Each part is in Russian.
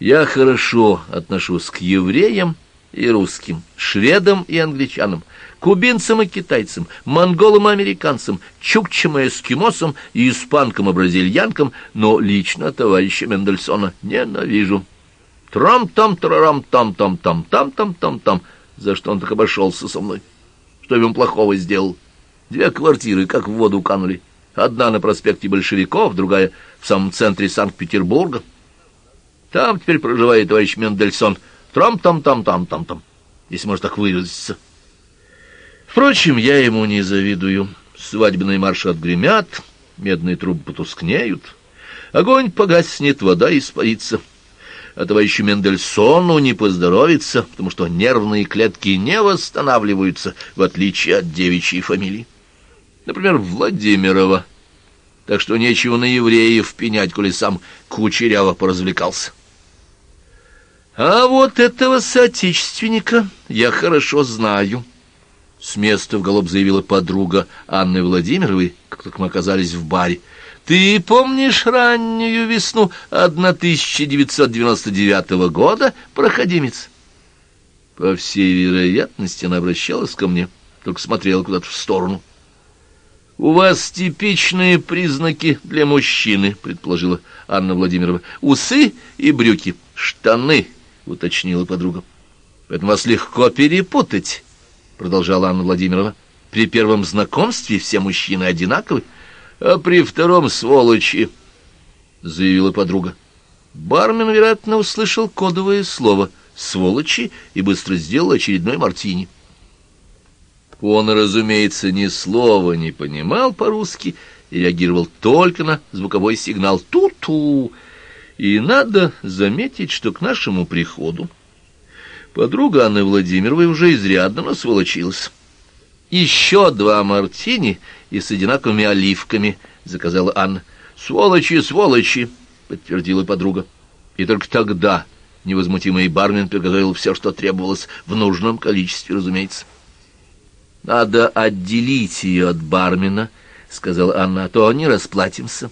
Я хорошо отношусь к евреям и русским, шведам и англичанам, кубинцам и китайцам, монголам и американцам, чукчам и эскимосам и испанкам и бразильянкам, но лично товарища Мендельсона ненавижу. Трам-там-трарам-там-там-там-там-там-там-там. За что он так обошелся со мной? Что я ему плохого сделал? Две квартиры как в воду канули. Одна на проспекте Большевиков, другая в самом центре Санкт-Петербурга. Там теперь проживает товарищ Мендельсон. Трам-там-там-там-там-там, если можно так выразиться. Впрочем, я ему не завидую. Свадебные марши отгремят, медные трубы потускнеют, огонь погаснет, вода испарится. А товарищу Мендельсону не поздоровится, потому что нервные клетки не восстанавливаются, в отличие от девичьей фамилии. Например, Владимирова. Так что нечего на евреев пенять, коли сам Кучерява поразвлекался. А вот этого соотечественника я хорошо знаю. С места в голубь заявила подруга Анны Владимировой, как только мы оказались в баре. Ты помнишь раннюю весну 1999 года, проходимец? По всей вероятности, она обращалась ко мне, только смотрела куда-то в сторону. «У вас типичные признаки для мужчины», — предположила Анна Владимировна. «Усы и брюки, штаны», — уточнила подруга. «Поэтому вас легко перепутать» продолжала Анна Владимировна. При первом знакомстве все мужчины одинаковы, а при втором сволочи, заявила подруга. Бармен, вероятно, услышал кодовое слово «сволочи» и быстро сделал очередной мартини. Он, разумеется, ни слова не понимал по-русски и реагировал только на звуковой сигнал «ту-ту». И надо заметить, что к нашему приходу Подруга Анны Владимировой уже изрядно насволочилась. «Еще два мартини и с одинаковыми оливками», — заказала Анна. «Сволочи, сволочи!» — подтвердила подруга. И только тогда невозмутимый бармен приготовил все, что требовалось, в нужном количестве, разумеется. «Надо отделить ее от бармена», — сказала Анна, — «а то не расплатимся».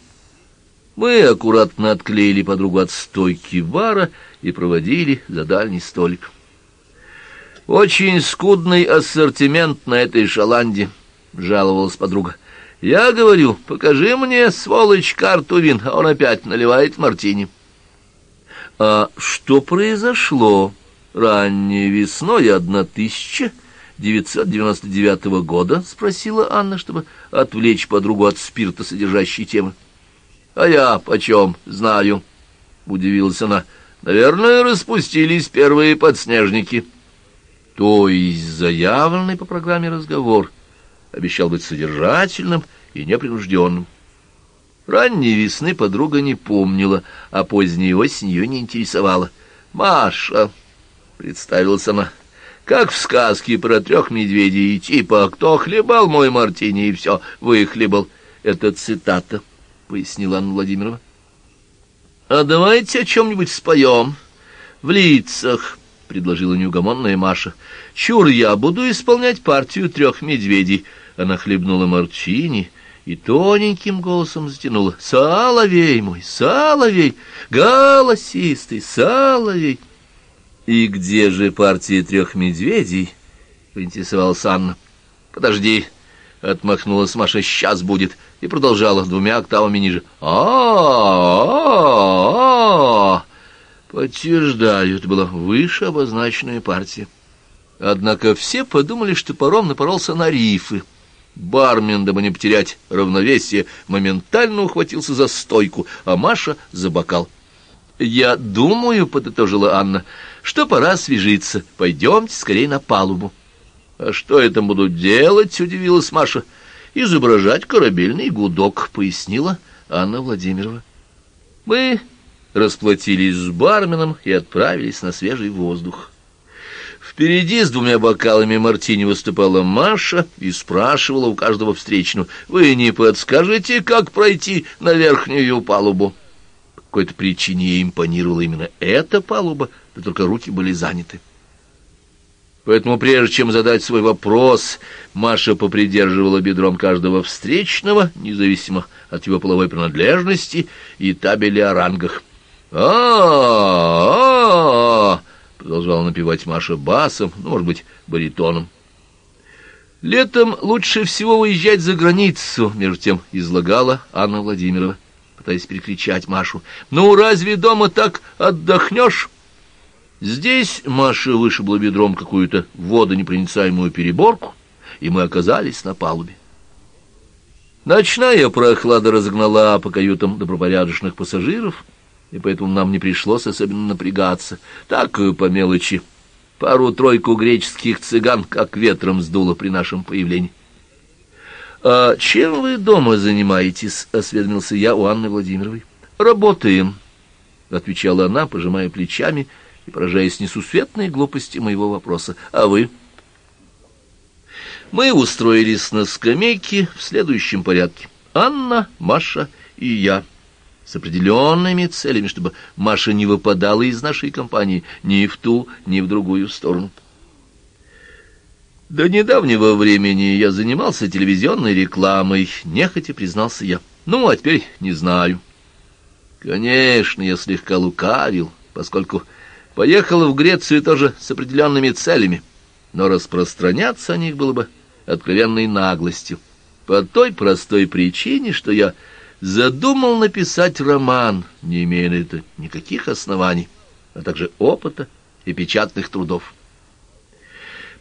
Мы аккуратно отклеили подругу от стойки бара и проводили за дальний столик. «Очень скудный ассортимент на этой шаланде», — жаловалась подруга. «Я говорю, покажи мне, сволочь, карту вин, а он опять наливает мартини». «А что произошло ранней весной 1999 года?» — спросила Анна, чтобы отвлечь подругу от спирта, содержащей темы. «А я почем знаю?» — удивилась она. «Наверное, распустились первые подснежники». То есть заявленный по программе разговор обещал быть содержательным и непринужденным. Ранней весны подруга не помнила, а поздней осень ее не интересовала. «Маша», — представилась она, — «как в сказке про трех медведей, типа «Кто хлебал мой мартини?» и все, выхлебал». Это цитата, — пояснила Анна Владимировна. «А давайте о чем-нибудь споем. В лицах». — предложила неугомонная Маша. «Чур я буду исполнять партию трех медведей». Она хлебнула мартини и тоненьким голосом затянула. «Соловей мой, соловей, голосистый соловей!» «И где же партия трех медведей?» — поинтересовалась Анна. «Подожди!» — отмахнулась Маша. «Сейчас будет!» И продолжала двумя октавами ниже. «А-а-а-а!» Подтверждаю, это была выше обозначенная партия. Однако все подумали, что паром напоролся на рифы. Бармен, дабы не потерять равновесие, моментально ухватился за стойку, а Маша — за бокал. «Я думаю», — подытожила Анна, — «что пора освежиться. Пойдемте скорее на палубу». «А что я там буду делать?» — удивилась Маша. «Изображать корабельный гудок», — пояснила Анна Владимирова. «Мы расплатились с барменом и отправились на свежий воздух. Впереди с двумя бокалами мартини выступала Маша и спрашивала у каждого встречного, «Вы не подскажете, как пройти на верхнюю палубу?» По какой-то причине ей импонировала именно эта палуба, да только руки были заняты. Поэтому прежде чем задать свой вопрос, Маша попридерживала бедром каждого встречного, независимо от его половой принадлежности и табели о рангах. а продолжала напевать Маша басом, ну, может быть, баритоном. Летом лучше всего уезжать за границу, между тем излагала Анна Владимирова, пытаясь перекричать Машу. Ну, разве дома так отдохнешь? Здесь Маша вышибла бедром какую-то водонепроницаемую переборку, и мы оказались на палубе. Ночная прохлада разогнала по каютам добропорядочных пассажиров, и поэтому нам не пришлось особенно напрягаться. Так, по мелочи, Пару-тройку греческих цыган как ветром сдуло при нашем появлении. «А чем вы дома занимаетесь?» — осведомился я у Анны Владимировой. «Работаем», — отвечала она, пожимая плечами и поражаясь несусветной глупости моего вопроса. «А вы?» Мы устроились на скамейке в следующем порядке. Анна, Маша и я с определенными целями, чтобы Маша не выпадала из нашей компании ни в ту, ни в другую сторону. До недавнего времени я занимался телевизионной рекламой, нехотя признался я. Ну, а теперь не знаю. Конечно, я слегка лукавил, поскольку поехал в Грецию тоже с определенными целями, но распространяться о них было бы откровенной наглостью. По той простой причине, что я задумал написать роман, не имея на это никаких оснований, а также опыта и печатных трудов.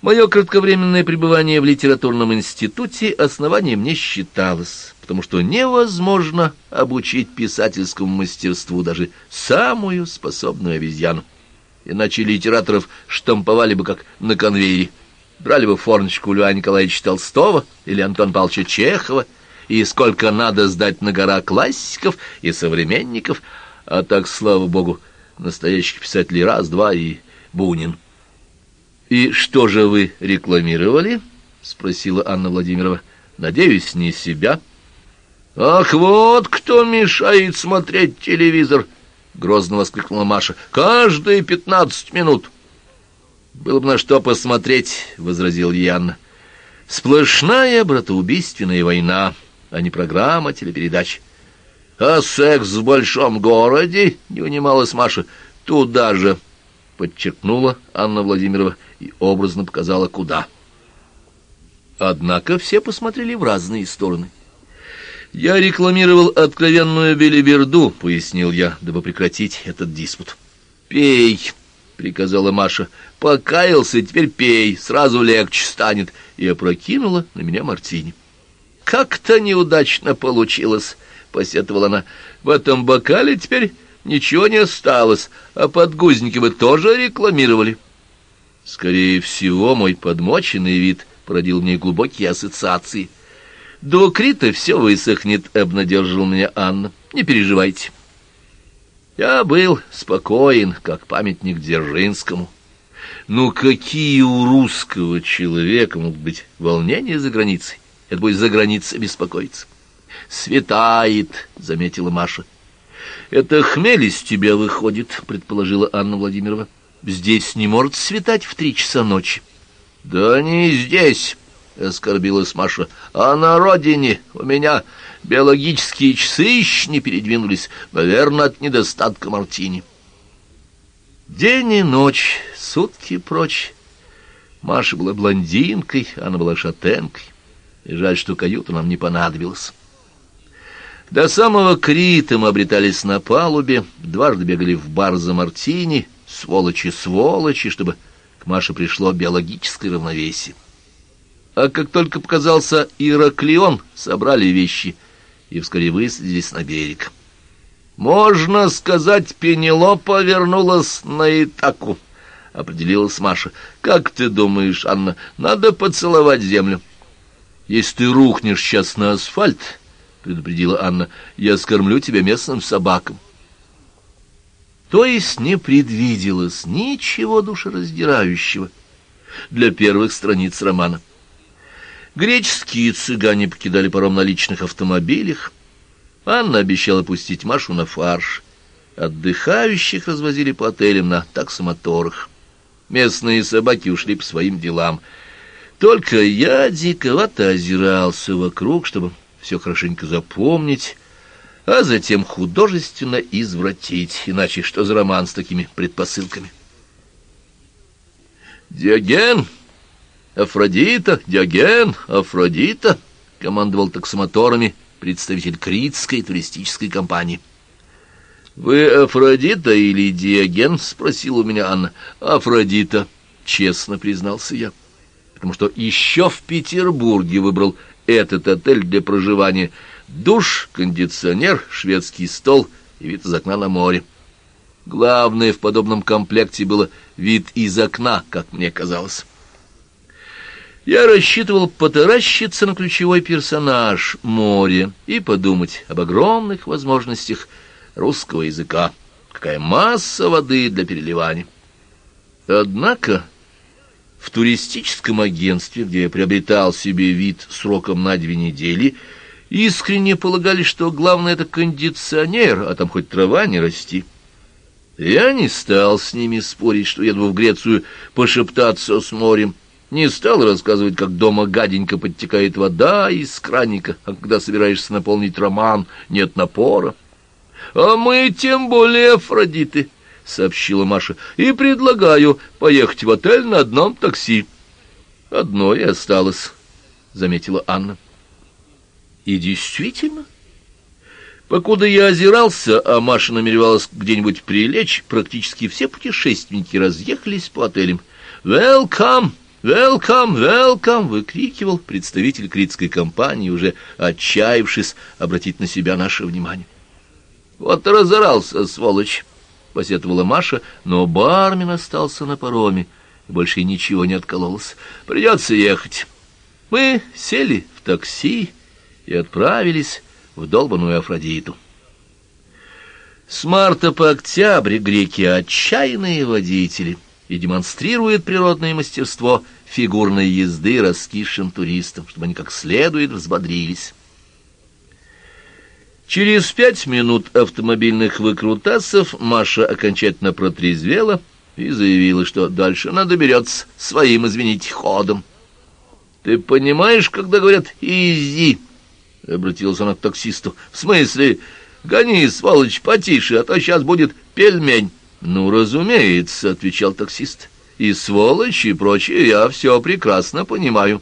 Мое кратковременное пребывание в литературном институте основанием не считалось, потому что невозможно обучить писательскому мастерству даже самую способную обезьяну. Иначе литераторов штамповали бы как на конвейере. Брали бы форночку Льва Николаевича Толстого или Антона Павловича Чехова — и сколько надо сдать на гора классиков и современников, а так, слава богу, настоящих писателей раз-два и Бунин. — И что же вы рекламировали? — спросила Анна Владимирова. — Надеюсь, не себя. — Ах, вот кто мешает смотреть телевизор! — грозно воскликнула Маша. — Каждые пятнадцать минут. — Было бы на что посмотреть, — возразил Янна. — Сплошная братоубийственная война. — а не программа телепередач. «А секс в большом городе?» — не унималась Маша. «Туда же!» — подчеркнула Анна Владимирова и образно показала, куда. Однако все посмотрели в разные стороны. «Я рекламировал откровенную белиберду», — пояснил я, дабы прекратить этот диспут. «Пей!» — приказала Маша. «Покаялся, теперь пей, сразу легче станет», и опрокинула на меня мартини. «Как-то неудачно получилось», — посетовала она. «В этом бокале теперь ничего не осталось, а подгузники вы тоже рекламировали». Скорее всего, мой подмоченный вид породил мне глубокие ассоциации. «До Крита все высохнет», — обнадеживала меня Анна. «Не переживайте». Я был спокоен, как памятник Дзержинскому. Ну, какие у русского человека могут быть волнения за границей? Это будет за границей беспокоиться. «Светает», — заметила Маша. «Это хмель из тебя выходит», — предположила Анна Владимирова. «Здесь не может светать в три часа ночи». «Да не здесь», — оскорбилась Маша, — «а на родине у меня биологические часы еще не передвинулись, наверное, от недостатка мартини». День и ночь, сутки прочь. Маша была блондинкой, она была шатенкой. И жаль, что каюта нам не понадобилась. До самого Крита мы обретались на палубе, дважды бегали в бар за мартини, сволочи-сволочи, чтобы к Маше пришло биологическое равновесие. А как только показался Ираклион, собрали вещи и вскоре высадились на берег. «Можно сказать, Пенелопа вернулась на Итаку», — определилась Маша. «Как ты думаешь, Анна, надо поцеловать землю?» Если ты рухнешь сейчас на асфальт, — предупредила Анна, — я скормлю тебя местным собакам. То есть не предвиделось ничего душераздирающего для первых страниц романа. Греческие цыгане покидали паром на личных автомобилях. Анна обещала пустить Машу на фарш. Отдыхающих развозили по отелям на таксомоторах. Местные собаки ушли по своим делам — только я диковато озирался вокруг, чтобы все хорошенько запомнить, а затем художественно извратить, иначе что за роман с такими предпосылками? «Диоген! Афродита! Диоген! Афродита!» — командовал таксомоторами представитель Критской туристической компании. «Вы Афродита или Диоген?» — спросила у меня Анна. «Афродита», — честно признался я, потому что еще в Петербурге выбрал этот отель для проживания. Душ, кондиционер, шведский стол и вид из окна на море. Главное в подобном комплекте было вид из окна, как мне казалось. Я рассчитывал потаращиться на ключевой персонаж — море и подумать об огромных возможностях русского языка. Какая масса воды для переливания. Однако в туристическом агентстве, где я приобретал себе вид сроком на две недели, искренне полагали, что главное — это кондиционер, а там хоть трава не расти. Я не стал с ними спорить, что еду в Грецию пошептаться с морем, не стал рассказывать, как дома гаденько подтекает вода из краника, а когда собираешься наполнить роман, нет напора. «А мы тем более Афродиты», — сообщила Маша, — «и предлагаю поехать в отель на одном такси». «Одно и осталось», — заметила Анна. И действительно... Покуда я озирался, а Маша намеревалась где-нибудь прилечь, практически все путешественники разъехались по отелям. «Welcome! Welcome! Welcome!» — выкрикивал представитель критской компании, уже отчаявшись обратить на себя наше внимание. «Вот разорался, сволочь!» — посетовала Маша, но бармен остался на пароме, и больше ничего не откололось. «Придется ехать». Мы сели в такси и отправились в долбанную Афродиту. С марта по октябрь греки отчаянные водители и демонстрируют природное мастерство фигурной езды раскисшим туристам, чтобы они как следует взбодрились. Через пять минут автомобильных выкрутасов Маша окончательно протрезвела и заявила, что дальше она доберется своим, извините, ходом. «Ты понимаешь, когда говорят «изи»?» — обратилась она к таксисту. — В смысле? Гони, сволочь, потише, а то сейчас будет пельмень. — Ну, разумеется, — отвечал таксист. — И сволочь, и прочее я все прекрасно понимаю.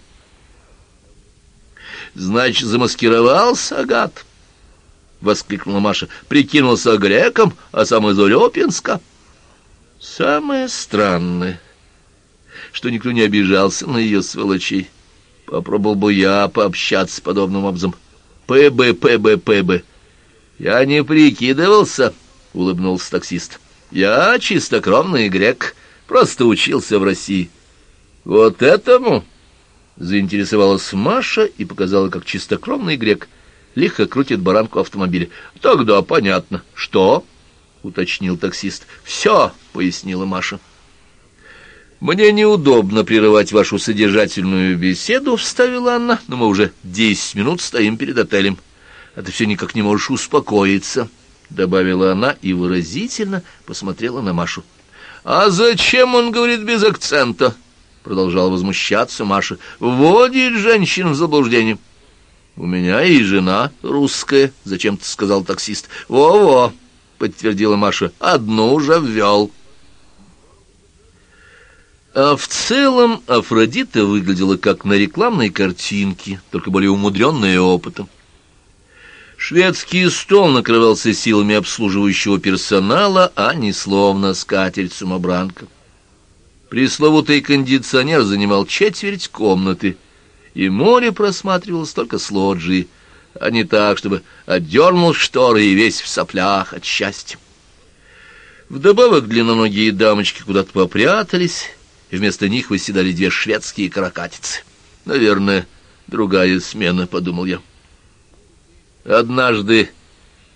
— Значит, замаскировался, гад? — воскликнула Маша. — Прикинулся греком, а сам из Урюпинска. Самое странное, что никто не обижался на ее сволочей. Попробовал бы я пообщаться с подобным обзом. ПБ, ПБ, ПБ. Я не прикидывался, улыбнулся таксист. Я чистокровный грек, просто учился в России. Вот этому заинтересовалась Маша и показала, как чистокровный грек лихо крутит баранку автомобиля. Тогда понятно. Что? уточнил таксист. Все, пояснила Маша. «Мне неудобно прерывать вашу содержательную беседу», — вставила Анна, «но мы уже десять минут стоим перед отелем. А ты все никак не можешь успокоиться», — добавила она и выразительно посмотрела на Машу. «А зачем он говорит без акцента?» — продолжала возмущаться Маша. «Вводит женщин в заблуждение». «У меня и жена русская», — зачем-то сказал таксист. «Во-во», — подтвердила Маша, — «одну уже ввел». А в целом Афродита выглядела как на рекламной картинке, только более умудренная опытом. Шведский стол накрывался силами обслуживающего персонала, а не словно скатерть-самобранка. Пресловутый кондиционер занимал четверть комнаты, и море просматривалось только с лоджии, а не так, чтобы отдернул шторы и весь в соплях от счастья. Вдобавок длинноногие дамочки куда-то попрятались, и вместо них выседали две шведские каракатицы. Наверное, другая смена, — подумал я. Однажды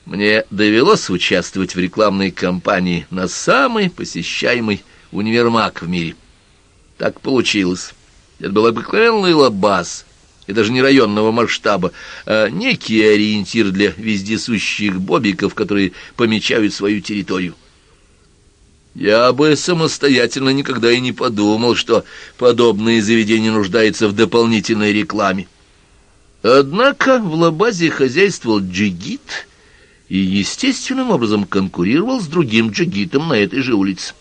мне довелось участвовать в рекламной кампании на самый посещаемый универмаг в мире. Так получилось. Это был обыкновенный лабаз, и даже не районного масштаба, а некий ориентир для вездесущих бобиков, которые помечают свою территорию. Я бы самостоятельно никогда и не подумал, что подобное заведение нуждается в дополнительной рекламе. Однако в Лабазе хозяйствовал джигит, и естественным образом конкурировал с другим джигитом на этой же улице.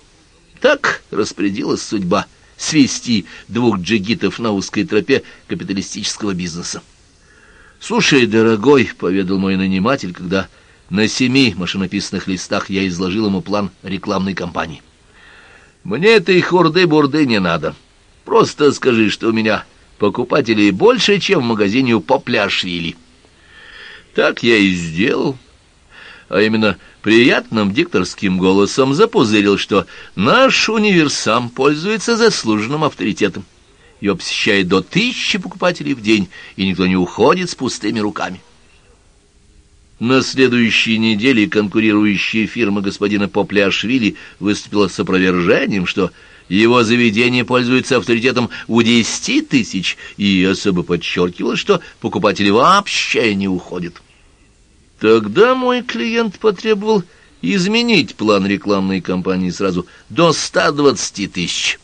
Так распорядилась судьба свести двух джигитов на узкой тропе капиталистического бизнеса. «Слушай, дорогой», — поведал мой наниматель, когда на семи машинописных листах я изложил ему план рекламной кампании. «Мне этой хурды-бурды не надо. Просто скажи, что у меня покупателей больше, чем в магазине у Попляшвили». Так я и сделал а именно приятным дикторским голосом запузырил, что наш универсам пользуется заслуженным авторитетом. Его посещает до тысячи покупателей в день, и никто не уходит с пустыми руками. На следующей неделе конкурирующая фирма господина Попляшвили выступила с опровержением, что его заведение пользуется авторитетом у десяти тысяч, и особо подчеркивала, что покупатели вообще не уходят. Тогда мой клиент потребовал изменить план рекламной кампании сразу до 120 тысяч.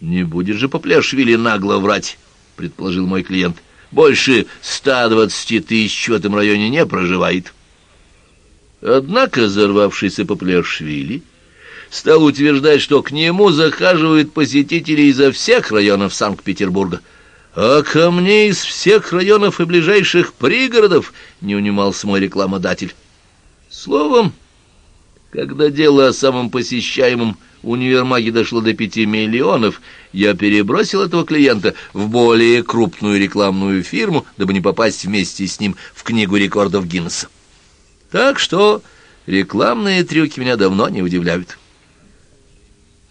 «Не будет же Попляшвили нагло врать», — предположил мой клиент. «Больше 120 тысяч в этом районе не проживает». Однако взорвавшийся Попляшвили стал утверждать, что к нему захаживают посетители изо всех районов Санкт-Петербурга — а ко мне из всех районов и ближайших пригородов не унимался мой рекламодатель. Словом, когда дело о самом посещаемом универмаге дошло до пяти миллионов, я перебросил этого клиента в более крупную рекламную фирму, дабы не попасть вместе с ним в книгу рекордов Гиннесса. Так что рекламные трюки меня давно не удивляют.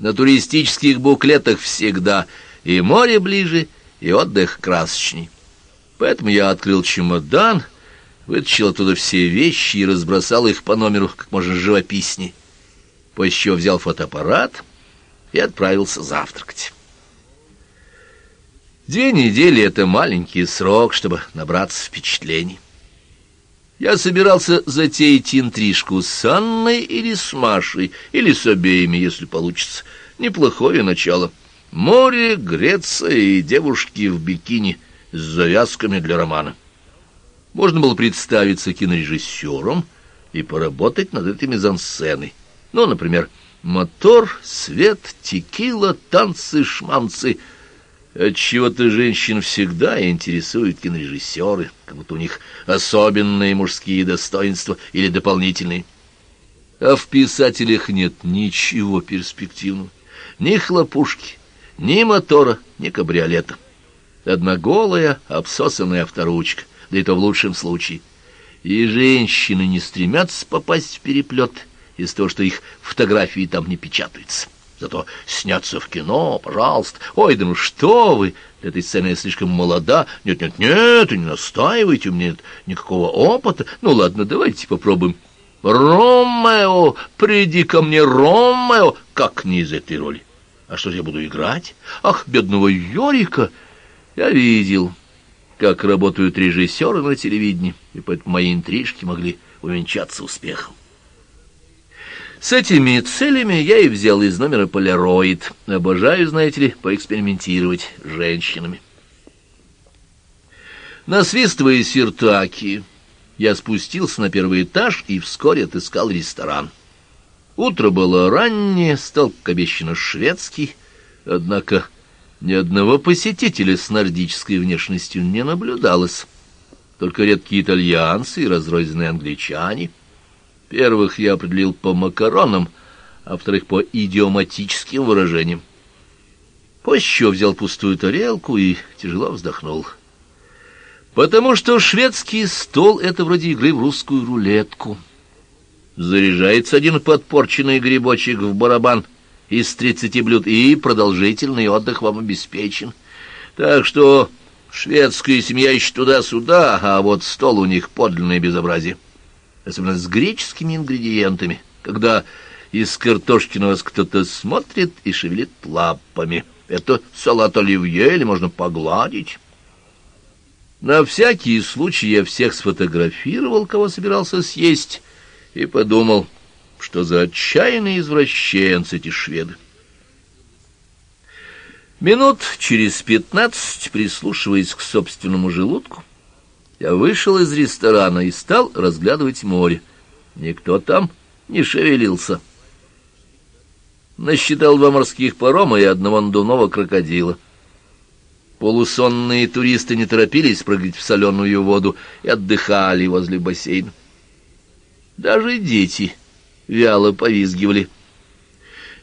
На туристических буклетах всегда и море ближе, и отдых красочней. Поэтому я открыл чемодан, вытащил оттуда все вещи и разбросал их по номеру как можно живописней. После чего взял фотоаппарат и отправился завтракать. Две недели — это маленький срок, чтобы набраться впечатлений. Я собирался затеять интрижку с Анной или с Машей, или с обеими, если получится. Неплохое начало — Море, Греция и девушки в бикини с завязками для романа. Можно было представиться кинорежиссером и поработать над этой мизансценой. Ну, например, мотор, свет, текила, танцы, шманцы. Отчего-то женщин всегда интересуют кинорежиссеры, как будто у них особенные мужские достоинства или дополнительные. А в писателях нет ничего перспективного, ни хлопушки, ни мотора, ни кабриолета. Одна голая, обсосанная авторучка, да и то в лучшем случае. И женщины не стремятся попасть в переплет из-за того, что их фотографии там не печатаются. Зато сняться в кино, пожалуйста. Ой, да ну что вы, для этой сцены я слишком молода. Нет-нет-нет, не настаивайте, у меня нет никакого опыта. Ну ладно, давайте попробуем. Ромео, приди ко мне, Ромео, как не из этой роли. А что же я буду играть? Ах, бедного Йорика! Я видел, как работают режиссеры на телевидении, и поэтому мои интрижки могли увенчаться успехом. С этими целями я и взял из номера полироид. Обожаю, знаете ли, поэкспериментировать с женщинами. Насвистывая сиртаки, я спустился на первый этаж и вскоре отыскал ресторан. Утро было раннее, стол, как обещано, шведский, однако ни одного посетителя с нордической внешностью не наблюдалось. Только редкие итальянцы и разрозненные англичане. Первых я определил по макаронам, а вторых по идиоматическим выражениям. Позже взял пустую тарелку и тяжело вздохнул. Потому что шведский стол — это вроде игры в русскую рулетку — Заряжается один подпорченный грибочек в барабан из тридцати блюд, и продолжительный отдых вам обеспечен. Так что шведская семья ищет туда-сюда, а вот стол у них подлинное безобразие. Особенно с греческими ингредиентами, когда из картошки на вас кто-то смотрит и шевелит лапами. Это салат оливье или можно погладить. На всякий случай я всех сфотографировал, кого собирался съесть, и подумал, что за отчаянные извращенцы эти шведы. Минут через пятнадцать, прислушиваясь к собственному желудку, я вышел из ресторана и стал разглядывать море. Никто там не шевелился. Насчитал два морских парома и одного надувного крокодила. Полусонные туристы не торопились прыгать в соленую воду и отдыхали возле бассейна. Даже дети вяло повизгивали.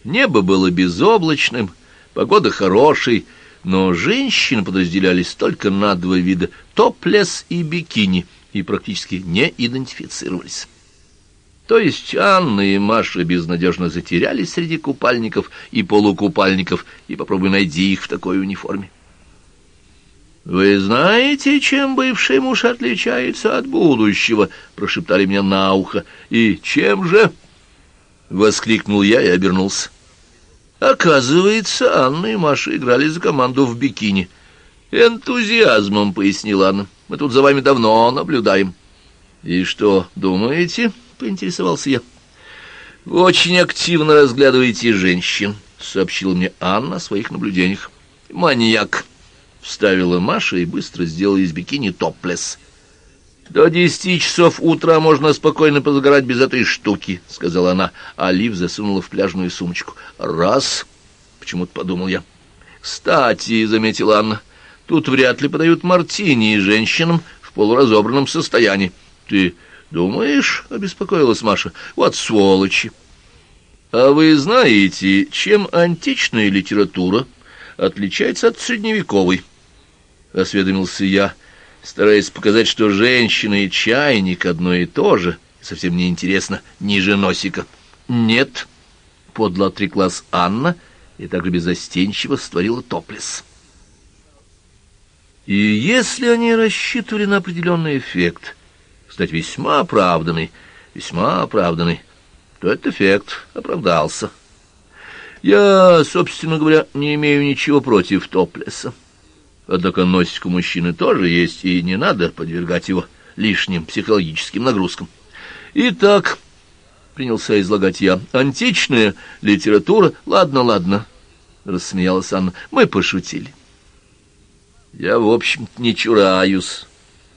Небо было безоблачным, погода хорошей, но женщины подразделялись только на два вида — топлес и бикини, и практически не идентифицировались. То есть Анна и Маша безнадежно затерялись среди купальников и полукупальников, и попробуй найди их в такой униформе. «Вы знаете, чем бывший муж отличается от будущего?» — прошептали мне на ухо. «И чем же?» — воскликнул я и обернулся. Оказывается, Анна и Маша играли за команду в бикини. «Энтузиазмом», — пояснила Анна. «Мы тут за вами давно наблюдаем». «И что, думаете?» — поинтересовался я. «Вы очень активно разглядываете женщин», — сообщила мне Анна о своих наблюдениях. «Маньяк», — вставила Маша и быстро сделала из бикини топлес. «До десяти часов утра можно спокойно позагорать без этой штуки», — сказала она, а Лив засунула в пляжную сумочку. «Раз», — почему-то подумал я. «Кстати», — заметила Анна, — «тут вряд ли подают мартини женщинам в полуразобранном состоянии. Ты «Думаешь?» — обеспокоилась Маша. «Вот сволочи!» «А вы знаете, чем античная литература отличается от средневековой?» — осведомился я, стараясь показать, что женщина и чайник одно и то же, совсем не интересно, ниже носика. «Нет», — подло отреклась Анна и также безостенчиво створила топлес. И если они рассчитывали на определенный эффект — кстати, весьма оправданный, весьма оправданный, то этот эффект оправдался. Я, собственно говоря, не имею ничего против топлеса. Однако носик у мужчины тоже есть, и не надо подвергать его лишним психологическим нагрузкам. Итак, принялся излагать я, античная литература... Ладно, ладно, рассмеялась Анна, мы пошутили. Я, в общем-то, не чураюсь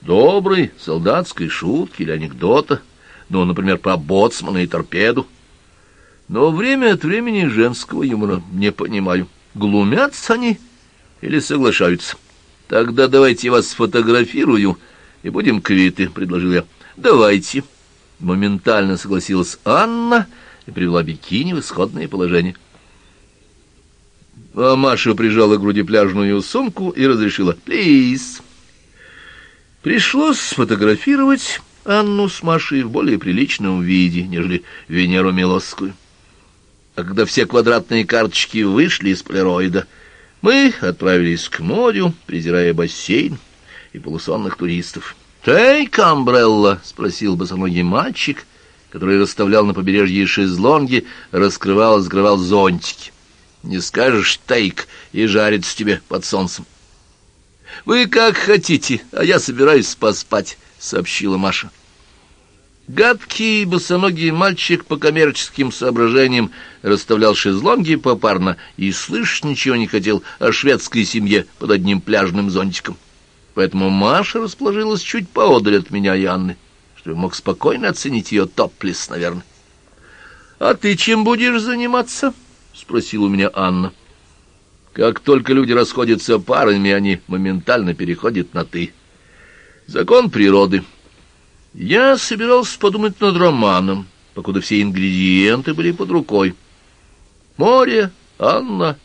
доброй солдатской шутки или анекдота, ну, например, про боцмана и торпеду. Но время от времени женского юмора не понимаю. Глумятся они или соглашаются? Тогда давайте вас сфотографирую и будем квиты, — предложил я. Давайте. Моментально согласилась Анна и привела бикини в исходное положение. А Маша прижала к груди пляжную сумку и разрешила «Плиз». Пришлось сфотографировать Анну с Машей в более приличном виде, нежели Венеру Милосскую. А когда все квадратные карточки вышли из полироида, мы отправились к морю, презирая бассейн и полусонных туристов. «Тейк, Амбрелла?» — спросил босоногий мальчик, который расставлял на побережье шезлонги, раскрывал и закрывал зонтики. «Не скажешь «тейк» и жарится тебе под солнцем». «Вы как хотите, а я собираюсь поспать», — сообщила Маша. Гадкий босоногий мальчик по коммерческим соображениям расставлял шезлонги попарно и слышать ничего не хотел о шведской семье под одним пляжным зонтиком. Поэтому Маша расположилась чуть поодаль от меня и Анны, чтобы мог спокойно оценить ее топлес, наверное. «А ты чем будешь заниматься?» — спросила у меня Анна. Как только люди расходятся парами, они моментально переходят на «ты». Закон природы. Я собирался подумать над романом, покуда все ингредиенты были под рукой. Море, Анна,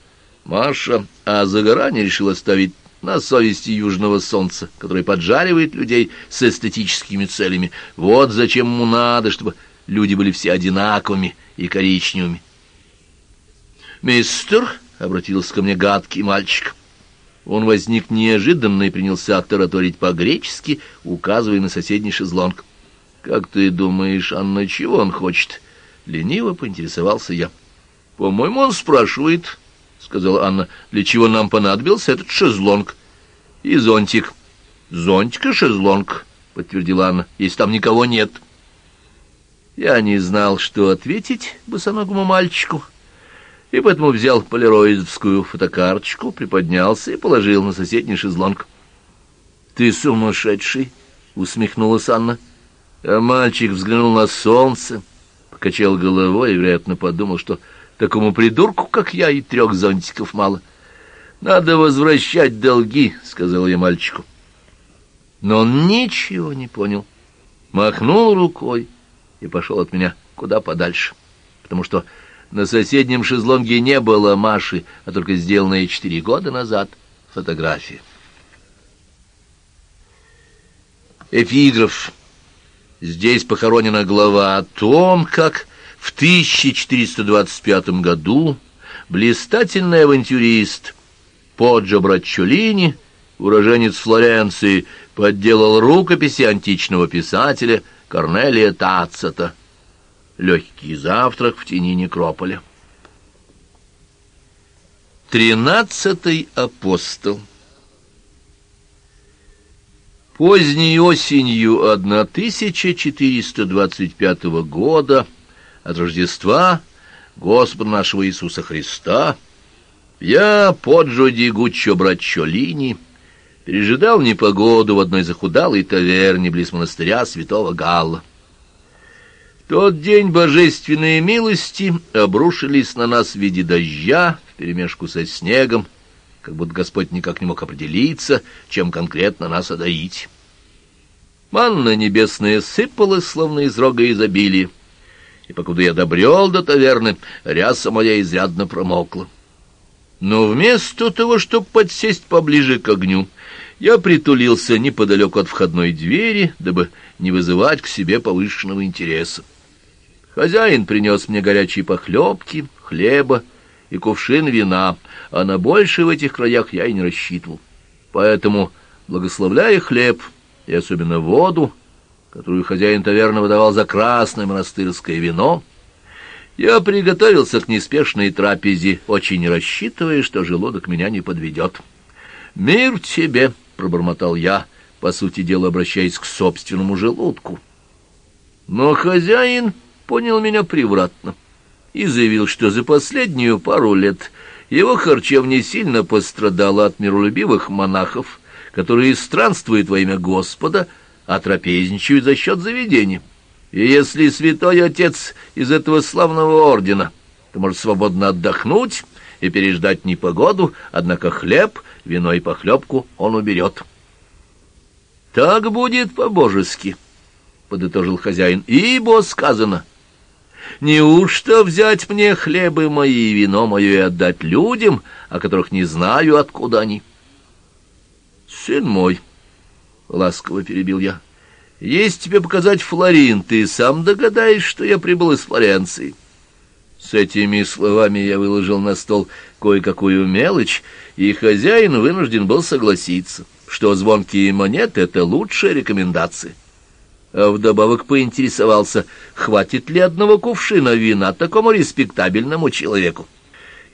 Маша, а загорание решил оставить на совести южного солнца, которое поджаривает людей с эстетическими целями. Вот зачем ему надо, чтобы люди были все одинаковыми и коричневыми. «Мистер...» — обратился ко мне гадкий мальчик. Он возник неожиданно и принялся тараторить по-гречески, указывая на соседний шезлонг. «Как ты думаешь, Анна, чего он хочет?» Лениво поинтересовался я. «По-моему, он спрашивает», — сказала Анна, — «для чего нам понадобился этот шезлонг?» «И зонтик». «Зонтик и шезлонг», — подтвердила Анна, — «если там никого нет». Я не знал, что ответить босоногому мальчику и поэтому взял полироидовскую фотокарточку, приподнялся и положил на соседний шезлонг. — Ты сумасшедший! — усмехнулась Анна. — А мальчик взглянул на солнце, покачал головой и, вероятно, подумал, что такому придурку, как я, и трех зонтиков мало. «Надо возвращать долги», — сказал я мальчику. Но он ничего не понял, махнул рукой и пошел от меня куда подальше, потому что на соседнем шезлонге не было Маши, а только сделанная четыре года назад фотография. Эпиграф. Здесь похоронена глава о том, как в 1425 году блистательный авантюрист Поджо Браччолини, уроженец Флоренции, подделал рукописи античного писателя Корнелия Тацета «Легкий завтрак в тени некрополя». Тринадцатый апостол Поздней осенью 1425 года от Рождества Господа нашего Иисуса Христа я, Поджо ди Гуччо Браччолини, пережидал непогоду в одной захудалой таверне близ монастыря святого Галла. Тот день божественные милости обрушились на нас в виде дождя вперемешку со снегом, как будто Господь никак не мог определиться, чем конкретно нас одарить. Манна небесная сыпалась, словно из рога изобилия, и покуда я добрел до таверны, ряса моя изрядно промокла. Но вместо того, чтобы подсесть поближе к огню, я притулился неподалеку от входной двери, дабы не вызывать к себе повышенного интереса. Хозяин принес мне горячие похлебки, хлеба, и кувшин вина, а на больше в этих краях я и не рассчитывал. Поэтому, благословляя хлеб и особенно воду, которую хозяин таверны выдавал за красное монастырское вино, я приготовился к неспешной трапезе, очень рассчитывая, что желудок меня не подведет. «Мир тебе!» — пробормотал я, по сути дела обращаясь к собственному желудку. Но хозяин понял меня превратно и заявил, что за последнюю пару лет его харчевня сильно пострадала от миролюбивых монахов, которые странствуют во имя Господа, а трапезничают за счет заведения. И если святой отец из этого славного ордена, то может свободно отдохнуть и переждать непогоду, однако хлеб, вино и похлебку он уберет. «Так будет по-божески», — подытожил хозяин, — «ибо сказано». Неужто взять мне хлебы мои и вино мое и отдать людям, о которых не знаю, откуда они? Сын мой, — ласково перебил я, — есть тебе показать Флорин, ты сам догадаешь, что я прибыл из Флоренции. С этими словами я выложил на стол кое-какую мелочь, и хозяин вынужден был согласиться, что звонкие монеты — это лучшая рекомендация а вдобавок поинтересовался, хватит ли одного кувшина вина такому респектабельному человеку.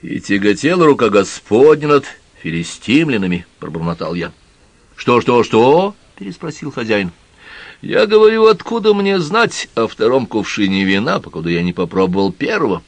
И тяготела рука Господня над филистимлянами, — пробормотал я. «Что, что, что?» — переспросил хозяин. «Я говорю, откуда мне знать о втором кувшине вина, покуда я не попробовал первого?»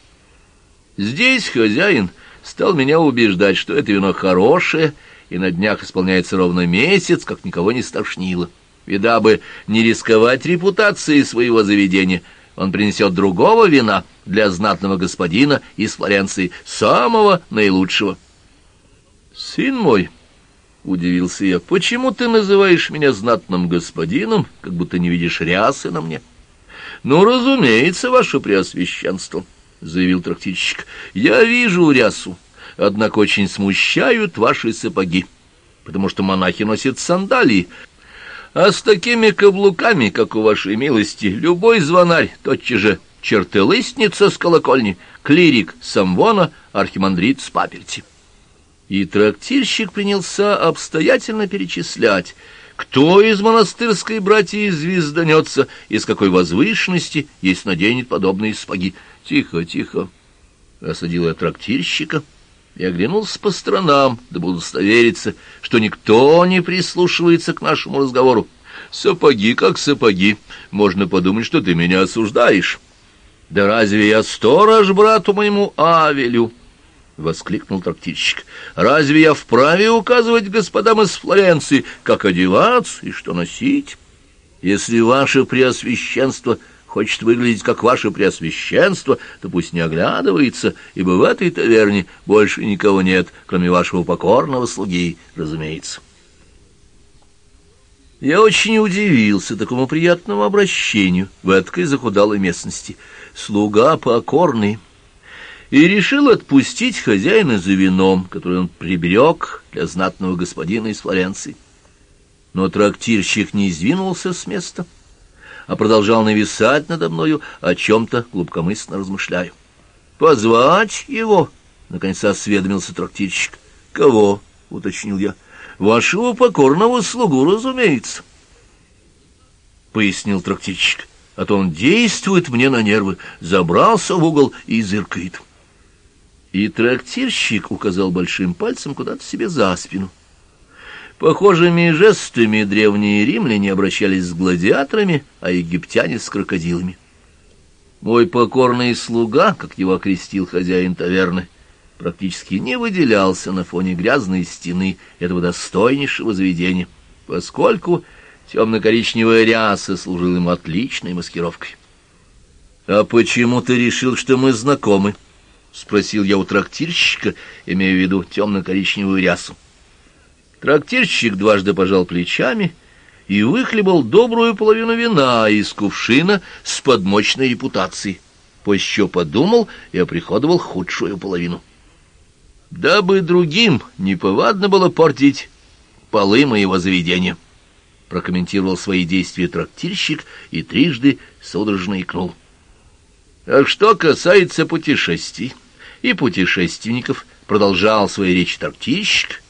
Здесь хозяин стал меня убеждать, что это вино хорошее, и на днях исполняется ровно месяц, как никого не стошнило. И дабы не рисковать репутацией своего заведения, он принесет другого вина для знатного господина из Флоренции, самого наилучшего. «Сын мой», — удивился я, — «почему ты называешь меня знатным господином, как будто не видишь рясы на мне?» «Ну, разумеется, ваше преосвященство», — заявил трактирщик, — «я вижу рясу, однако очень смущают ваши сапоги, потому что монахи носят сандалии, а с такими каблуками, как у вашей милости, любой звонарь тотчас же чертылыстница с колокольни, клирик самвона, архимандрит с паперти. И трактирщик принялся обстоятельно перечислять, кто из монастырской братьи звезданется и с какой возвышенности есть наденет подобные спаги. Тихо, тихо, осадил я трактирщика и оглянулся по сторонам, дабы удостовериться, что никто не прислушивается к нашему разговору. Сапоги как сапоги, можно подумать, что ты меня осуждаешь. Да разве я сторож брату моему Авелю? — воскликнул трактирщик. — Разве я вправе указывать господам из Флоренции, как одеваться и что носить? Если ваше преосвященство хочет выглядеть как ваше преосвященство, то пусть не оглядывается, ибо в этой таверне больше никого нет, кроме вашего покорного слуги, разумеется. Я очень удивился такому приятному обращению в этой захудалой местности. Слуга покорный. И решил отпустить хозяина за вином, который он приберег для знатного господина из Флоренции. Но трактирщик не сдвинулся с места, а продолжал нависать надо мною, о чем-то глубокомысленно размышляю. «Позвать его?» — наконец осведомился трактирщик. «Кого?» — уточнил я. Вашего покорного слугу, разумеется. Пояснил трактирщик. А то он действует мне на нервы, забрался в угол и зыркает. И трактирщик указал большим пальцем куда-то себе за спину. Похожими жестами древние римляне обращались с гладиаторами, а египтяне с крокодилами. Мой покорный слуга, как его окрестил хозяин таверны, практически не выделялся на фоне грязной стены этого достойнейшего заведения, поскольку темно-коричневая ряса служила ему отличной маскировкой. — А почему ты решил, что мы знакомы? — спросил я у трактирщика, имея в виду темно-коричневую рясу. Трактирщик дважды пожал плечами и выхлебал добрую половину вина из кувшина с подмочной репутацией, после чего подумал и оприходовал худшую половину дабы другим неповадно было портить полы моего заведения. Прокомментировал свои действия трактирщик и трижды судорожно икнул. А что касается путешествий и путешественников, продолжал свои речи трактирщик,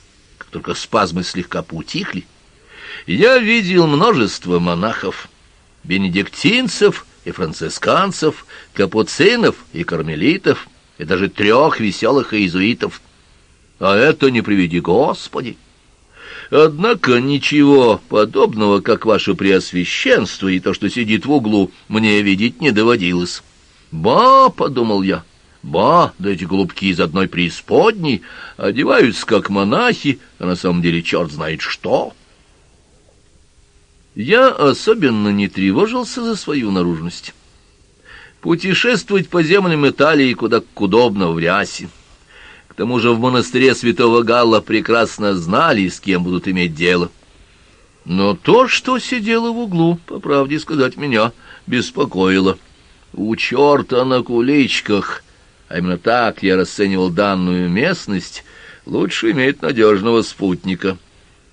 только спазмы слегка поутихли, я видел множество монахов, бенедиктинцев и францисканцев, капуцинов и кармелитов, и даже трех веселых иезуитов — а это не приведи Господи. Однако ничего подобного, как ваше преосвященство и то, что сидит в углу, мне видеть не доводилось. «Ба!» — подумал я. «Ба! Да эти голубки из одной преисподней одеваются, как монахи, а на самом деле черт знает что!» Я особенно не тревожился за свою наружность. Путешествовать по землям Италии куда удобно в рясе. К тому же в монастыре святого Галла прекрасно знали, с кем будут иметь дело. Но то, что сидело в углу, по правде сказать, меня беспокоило. У черта на куличках, а именно так я расценивал данную местность, лучше иметь надежного спутника.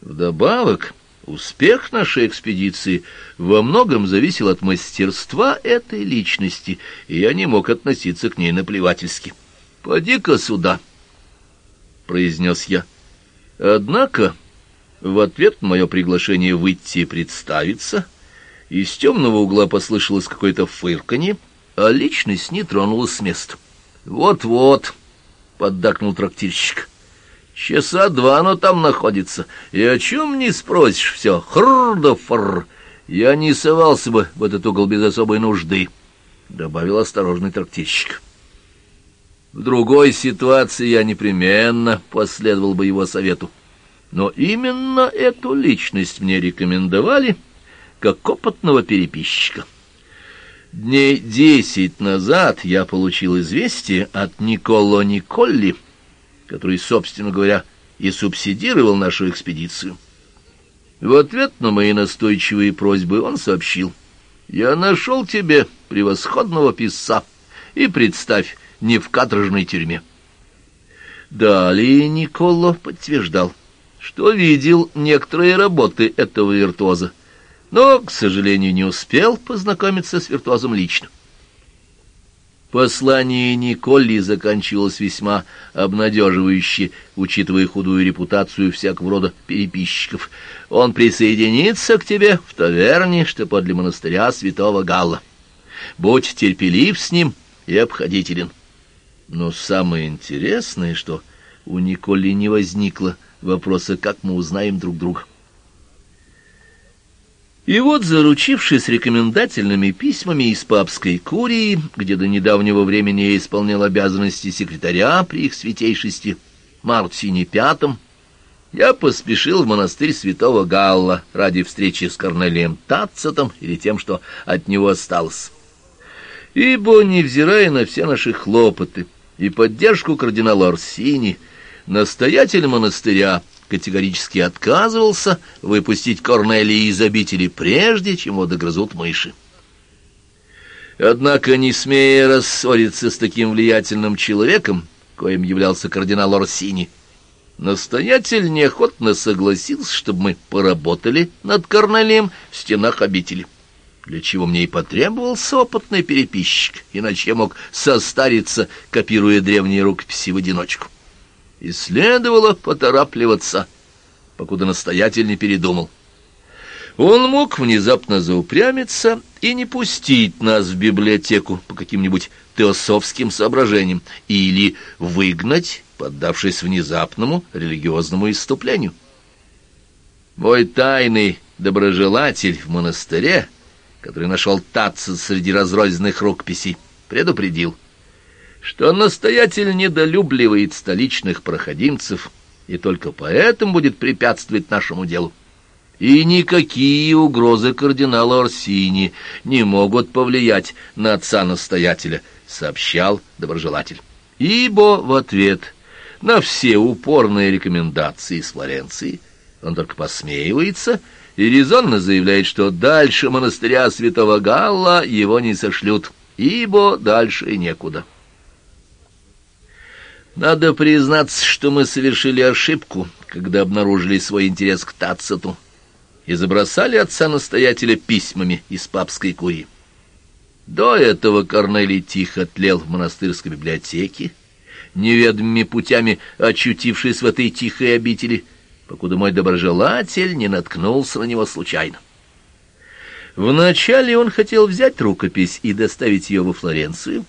Вдобавок, успех нашей экспедиции во многом зависел от мастерства этой личности, и я не мог относиться к ней наплевательски. «Поди-ка сюда!» произнес я. Однако в ответ на мое приглашение выйти и представиться, из темного угла послышалось какое-то фырканье, а личность не тронулась с места. «Вот-вот», — поддакнул трактирщик, — «часа два оно там находится, и о чем не спросишь, все хр да фр. Я не совался бы в этот угол без особой нужды», — добавил осторожный трактирщик. В другой ситуации я непременно последовал бы его совету. Но именно эту личность мне рекомендовали как опытного переписчика. Дней десять назад я получил известие от Николо Николли, который, собственно говоря, и субсидировал нашу экспедицию. В ответ на мои настойчивые просьбы он сообщил, «Я нашел тебе превосходного писца, и представь, не в каторжной тюрьме. Далее Николо подтверждал, что видел некоторые работы этого виртуоза, но, к сожалению, не успел познакомиться с виртуозом лично. Послание Николи заканчивалось весьма обнадеживающе, учитывая худую репутацию всякого рода переписчиков. Он присоединится к тебе в таверне, что подле монастыря святого Галла. Будь терпелив с ним и обходителен. Но самое интересное, что у Николи не возникло вопроса, как мы узнаем друг друга. И вот, заручившись рекомендательными письмами из папской курии, где до недавнего времени я исполнял обязанности секретаря при их святейшести Мартине Пятом, я поспешил в монастырь святого Галла ради встречи с Корнелием Тацетом или тем, что от него осталось. Ибо, невзирая на все наши хлопоты и поддержку кардинала Орсини, настоятель монастыря категорически отказывался выпустить Корнелия из обители прежде, чем его догрызут мыши. Однако, не смея рассориться с таким влиятельным человеком, коим являлся кардинал Орсини, настоятель неохотно согласился, чтобы мы поработали над Корнелием в стенах обители, для чего мне и потребовался опытный переписчик, иначе я мог состариться, копируя древние рукописи в одиночку. И следовало поторапливаться, покуда настоятель не передумал. Он мог внезапно заупрямиться и не пустить нас в библиотеку по каким-нибудь теософским соображениям или выгнать, поддавшись внезапному религиозному иступлению. Мой тайный доброжелатель в монастыре, который нашел Татца среди разрозненных рукописей, предупредил — что настоятель недолюбливает столичных проходимцев и только поэтому будет препятствовать нашему делу. И никакие угрозы кардинала Орсини не могут повлиять на отца-настоятеля, сообщал доброжелатель. Ибо в ответ на все упорные рекомендации из Флоренции он только посмеивается и резонно заявляет, что дальше монастыря святого Галла его не сошлют, ибо дальше некуда. Надо признаться, что мы совершили ошибку, когда обнаружили свой интерес к Тацету и забросали отца-настоятеля письмами из папской курии. До этого Корнелий тихо тлел в монастырской библиотеке, неведомыми путями очутившись в этой тихой обители, покуда мой доброжелатель не наткнулся на него случайно. Вначале он хотел взять рукопись и доставить ее во Флоренцию,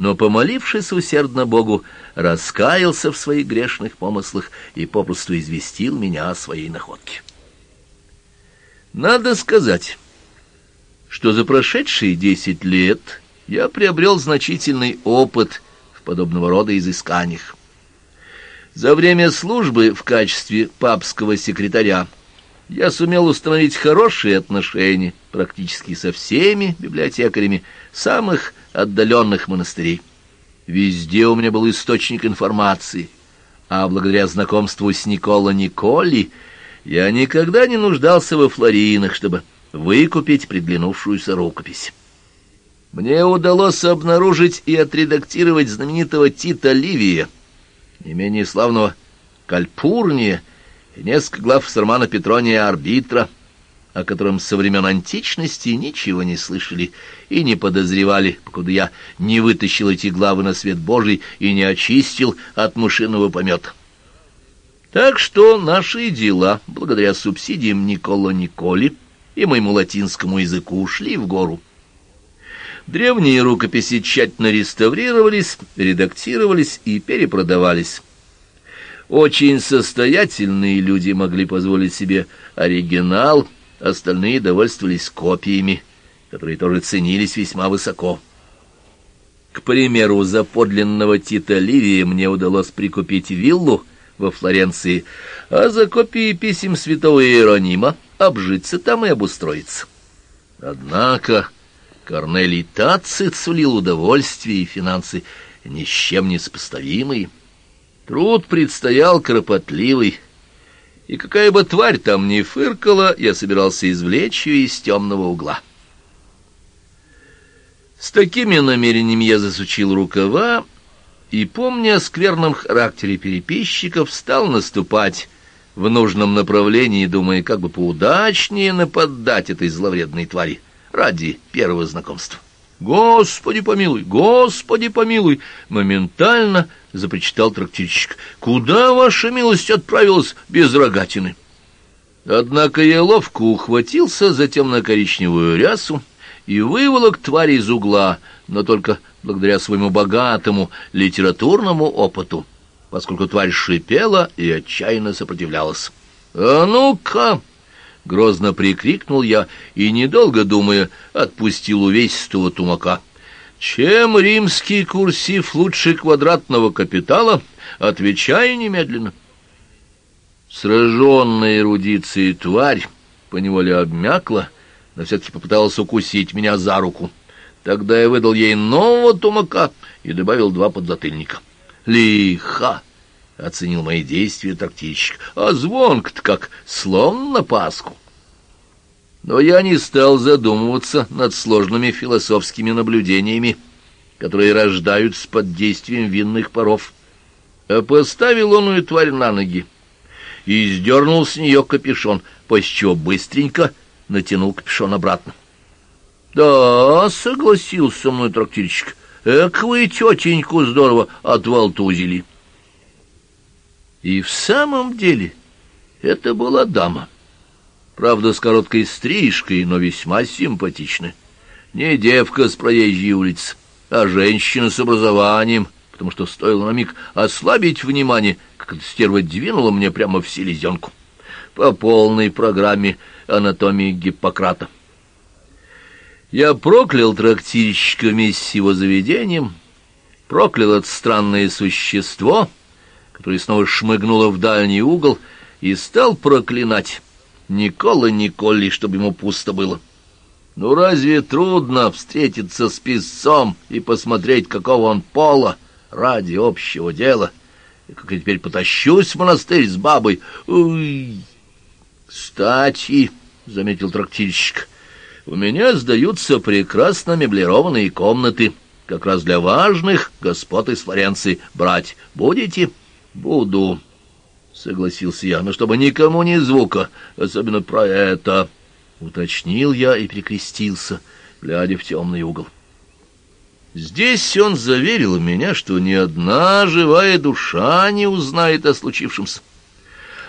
но, помолившись усердно Богу, раскаялся в своих грешных помыслах и попросту известил меня о своей находке. Надо сказать, что за прошедшие десять лет я приобрел значительный опыт в подобного рода изысканиях. За время службы в качестве папского секретаря я сумел установить хорошие отношения практически со всеми библиотекарями самых отдаленных монастырей. Везде у меня был источник информации, а благодаря знакомству с Никола Николи я никогда не нуждался во флоринах, чтобы выкупить приглянувшуюся рукопись. Мне удалось обнаружить и отредактировать знаменитого Тита Ливия, не менее славного Кальпурния и несколько глав Сармана Петрония Арбитра — о котором со времен античности ничего не слышали и не подозревали, покуда я не вытащил эти главы на свет Божий и не очистил от мышиного помета. Так что наши дела, благодаря субсидиям Николо Николи и моему латинскому языку, шли в гору. Древние рукописи тщательно реставрировались, редактировались и перепродавались. Очень состоятельные люди могли позволить себе оригинал — остальные довольствовались копиями, которые тоже ценились весьма высоко. К примеру, за подлинного Тита Ливия мне удалось прикупить виллу во Флоренции, а за копии писем святого Иеронима обжиться там и обустроиться. Однако Корнелий Тацит сулил удовольствие и финансы ни с чем не сопоставимые. Труд предстоял кропотливый, и какая бы тварь там ни фыркала, я собирался извлечь ее из темного угла. С такими намерениями я засучил рукава и, помня о скверном характере переписчиков, стал наступать в нужном направлении, думая, как бы поудачнее нападать этой зловредной твари ради первого знакомства. «Господи помилуй! Господи помилуй!» Моментально запричитал трактирщик. «Куда ваша милость отправилась без рогатины?» Однако я ловко ухватился за темно-коричневую рясу и выволок тварь из угла, но только благодаря своему богатому литературному опыту, поскольку тварь шипела и отчаянно сопротивлялась. «А ну-ка!» — грозно прикрикнул я и, недолго думая, отпустил увесистого тумака. «Чем римский курсив лучше квадратного капитала? Отвечай немедленно». Сраженная эрудицией тварь поневоле обмякла, но все-таки попыталась укусить меня за руку. Тогда я выдал ей нового тумака и добавил два подзатыльника. «Лиха!» — оценил мои действия трактирщик. «А звонк-то как, словно на Пасху!» Но я не стал задумываться над сложными философскими наблюдениями, которые рождаются под действием винных паров. А поставил он ее тварь на ноги и сдернул с нее капюшон, после чего быстренько натянул капюшон обратно. — Да, — согласился со мной трактирщик, — эк вы тетеньку здорово отвалтузили. И в самом деле это была дама. Правда, с короткой стрижкой, но весьма симпатичная. Не девка с проезжей улицы, а женщина с образованием, потому что стоило на миг ослабить внимание, как эта стерва двинула мне прямо в селезенку. По полной программе анатомии Гиппократа. Я проклял трактирщика вместе с его заведением, проклял это странное существо, которое снова шмыгнуло в дальний угол, и стал проклинать Никола Николи, чтобы ему пусто было. Ну разве трудно встретиться с писцом и посмотреть, какого он пола ради общего дела? И как я теперь потащусь в монастырь с бабой? Уй! Кстати, — заметил трактирщик, — у меня сдаются прекрасно меблированные комнаты, как раз для важных господ из Флоренции. Брать будете? Буду согласился я, но чтобы никому ни звука, особенно про это, уточнил я и прикрестился, глядя в темный угол. Здесь он заверил меня, что ни одна живая душа не узнает о случившемся.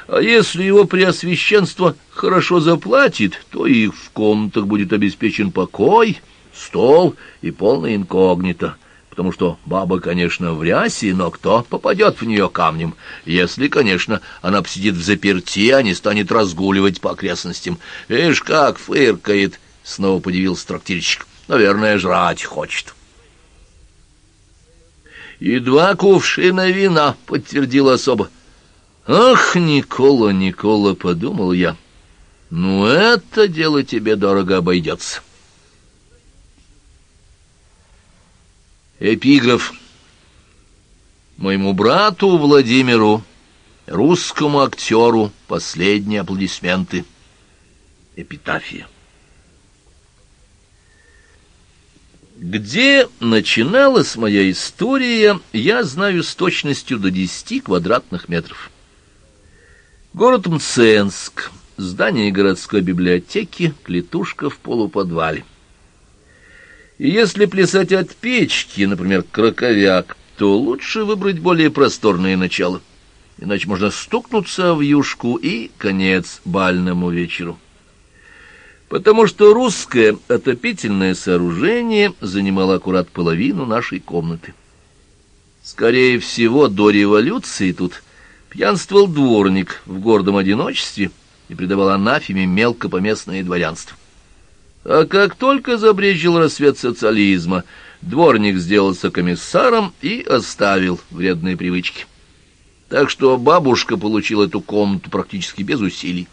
А если его преосвященство хорошо заплатит, то и в комнатах будет обеспечен покой, стол и полное инкогнито потому что баба, конечно, в рясе, но кто попадет в нее камнем, если, конечно, она посидит в заперти, а не станет разгуливать по окрестностям. Видишь, как фыркает, — снова подивился трактирщик. Наверное, жрать хочет. «И два кувшина вина», — подтвердил особо. «Ах, Никола, Никола», — подумал я, — «ну это дело тебе дорого обойдется». Эпиграф. Моему брату Владимиру, русскому актеру, последние аплодисменты. Эпитафия. Где начиналась моя история, я знаю с точностью до десяти квадратных метров. Город Мценск, здание городской библиотеки, клетушка в полуподвале. И если плясать от печки, например, краковяк, то лучше выбрать более просторное начало, иначе можно стукнуться в юшку и конец бальному вечеру. Потому что русское отопительное сооружение занимало аккурат половину нашей комнаты. Скорее всего, до революции тут пьянствовал дворник в гордом одиночестве и придавал анафеме мелкопоместное дворянство. А как только забрежил рассвет социализма, дворник сделался комиссаром и оставил вредные привычки. Так что бабушка получила эту комнату практически без усилий.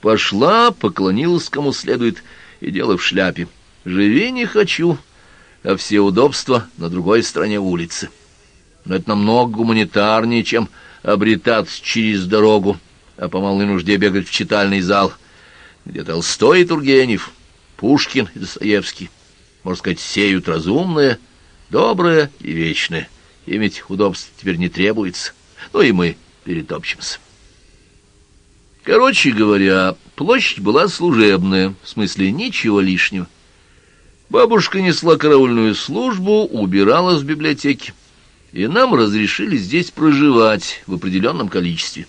Пошла, поклонилась кому следует, и дело в шляпе. Живи не хочу, а все удобства на другой стороне улицы. Но это намного гуманитарнее, чем обретаться через дорогу, а по малой нужде бегать в читальный зал, где Толстой и Тургенев — Пушкин и Достоевский, можно сказать, сеют разумное, доброе и вечное. И ведь удобств теперь не требуется. Ну и мы перетопчемся. Короче говоря, площадь была служебная, в смысле ничего лишнего. Бабушка несла караульную службу, убирала с библиотеки, и нам разрешили здесь проживать в определенном количестве.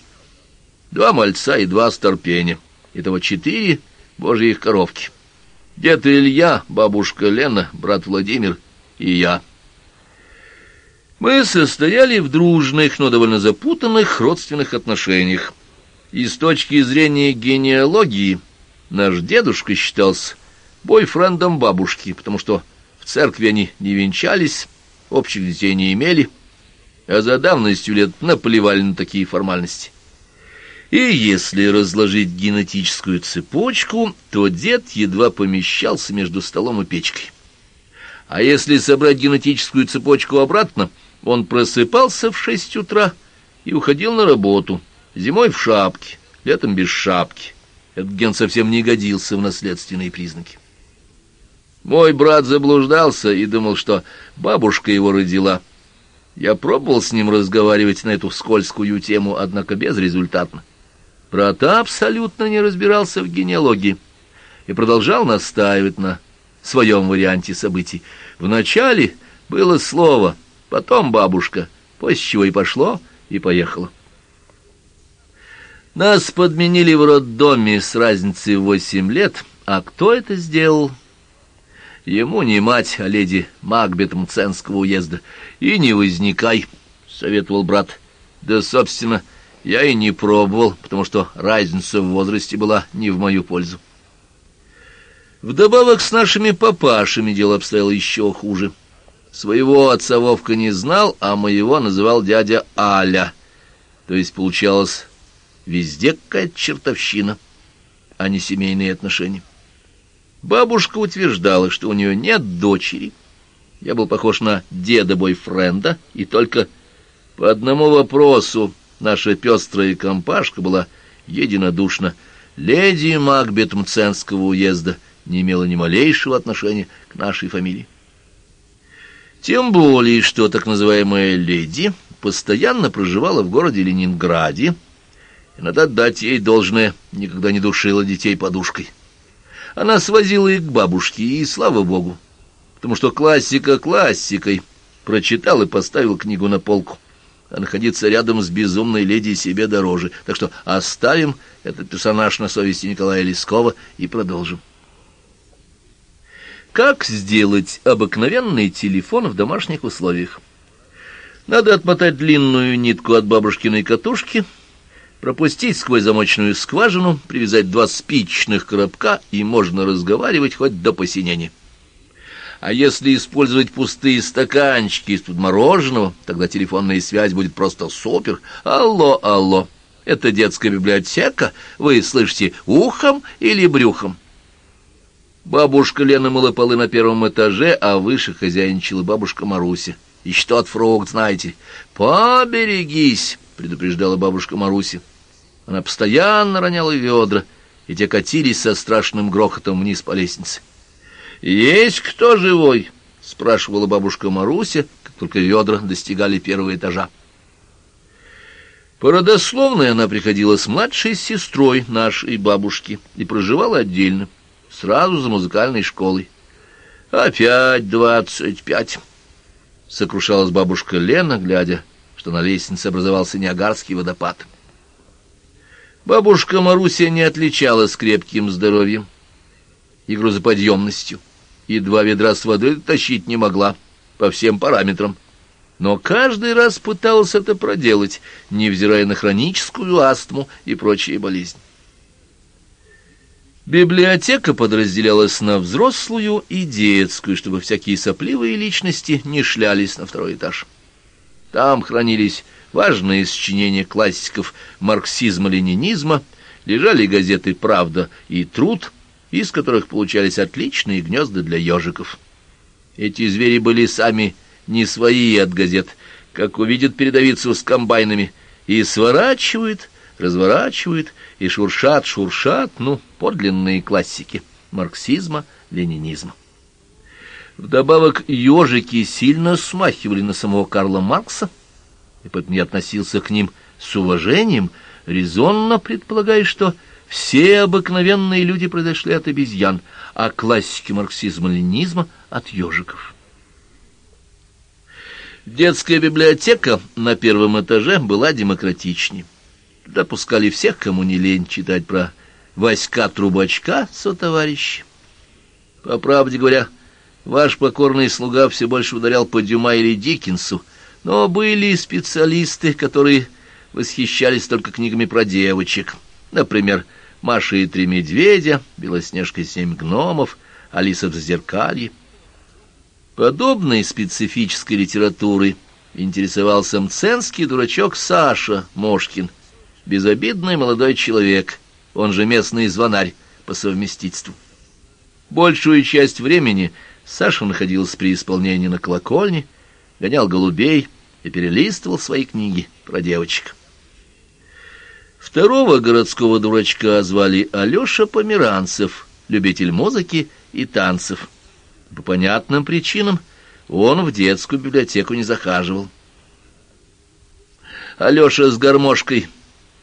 Два мальца и два старпеня, итого четыре божьих коровки. Дед Илья, бабушка Лена, брат Владимир и я. Мы состояли в дружных, но довольно запутанных родственных отношениях. И с точки зрения генеалогии наш дедушка считался бойфрендом бабушки, потому что в церкви они не венчались, общих детей не имели, а за давностью лет наплевали на такие формальности. И если разложить генетическую цепочку, то дед едва помещался между столом и печкой. А если собрать генетическую цепочку обратно, он просыпался в шесть утра и уходил на работу, зимой в шапке, летом без шапки. Этот ген совсем не годился в наследственные признаки. Мой брат заблуждался и думал, что бабушка его родила. Я пробовал с ним разговаривать на эту скользкую тему, однако безрезультатно. Брат абсолютно не разбирался в генеалогии и продолжал настаивать на своем варианте событий. Вначале было слово, потом бабушка, после чего и пошло, и поехало. Нас подменили в роддоме с разницей в восемь лет, а кто это сделал? Ему не мать, а леди Макбет Мценского уезда. И не возникай, — советовал брат. Да, собственно, я и не пробовал, потому что разница в возрасте была не в мою пользу. Вдобавок с нашими папашами дело обстояло еще хуже. Своего отца Вовка не знал, а моего называл дядя Аля. То есть получалось везде какая-то чертовщина, а не семейные отношения. Бабушка утверждала, что у нее нет дочери. Я был похож на деда-бойфренда, и только по одному вопросу наша пестрая компашка была единодушна. Леди Макбет Мценского уезда — не имела ни малейшего отношения к нашей фамилии. Тем более, что так называемая леди постоянно проживала в городе Ленинграде, и надо отдать ей должное, никогда не душила детей подушкой. Она свозила их к бабушке, и слава богу, потому что классика классикой прочитал и поставил книгу на полку. А находиться рядом с безумной леди себе дороже. Так что оставим этот персонаж на совести Николая Лескова и продолжим. Как сделать обыкновенный телефон в домашних условиях? Надо отмотать длинную нитку от бабушкиной катушки, пропустить сквозь замочную скважину, привязать два спичных коробка, и можно разговаривать хоть до посинения. А если использовать пустые стаканчики из-под мороженого, тогда телефонная связь будет просто супер. Алло, алло, это детская библиотека, вы слышите ухом или брюхом? Бабушка Лена мыла полы на первом этаже, а выше хозяйничала бабушка Маруся. И что от фрукт, знаете. «Поберегись!» — предупреждала бабушка Маруся. Она постоянно роняла ведра, и те катились со страшным грохотом вниз по лестнице. «Есть кто живой?» — спрашивала бабушка Маруся, как только ведра достигали первого этажа. По родословной она приходила с младшей сестрой нашей бабушки и проживала отдельно сразу за музыкальной школой. «Опять двадцать пять!» — сокрушалась бабушка Лена, глядя, что на лестнице образовался Ниагарский водопад. Бабушка Маруся не отличалась крепким здоровьем и грузоподъемностью, и два ведра с водой тащить не могла по всем параметрам, но каждый раз пыталась это проделать, невзирая на хроническую астму и прочие болезни. Библиотека подразделялась на взрослую и детскую, чтобы всякие сопливые личности не шлялись на второй этаж. Там хранились важные сочинения классиков марксизма-ленинизма, лежали газеты «Правда» и «Труд», из которых получались отличные гнезда для ежиков. Эти звери были сами не свои от газет, как увидят передовицу с комбайнами, и сворачивают, разворачивают и шуршат, шуршат, ну, подлинные классики марксизма, ленинизма. Вдобавок ежики сильно смахивали на самого Карла Маркса, и поэтому я относился к ним с уважением, резонно предполагая, что все обыкновенные люди произошли от обезьян, а классики марксизма-ленинизма — от ежиков. Детская библиотека на первом этаже была демократичнее. Туда пускали всех, кому не лень читать про Васька Трубачка, сотоварищ. По правде говоря, ваш покорный слуга все больше ударял по Дюма или Диккенсу, но были специалисты, которые восхищались только книгами про девочек. Например, «Маша и три медведя», «Белоснежка и семь гномов», «Алиса в зазеркалье». Подобной специфической литературой интересовался мценский дурачок Саша Мошкин — безобидный молодой человек, он же местный звонарь по совместительству. Большую часть времени Саша находился при исполнении на колокольне, гонял голубей и перелистывал свои книги про девочек. Второго городского дурачка звали Алеша Померанцев, любитель музыки и танцев. По понятным причинам он в детскую библиотеку не захаживал. Алеша с гармошкой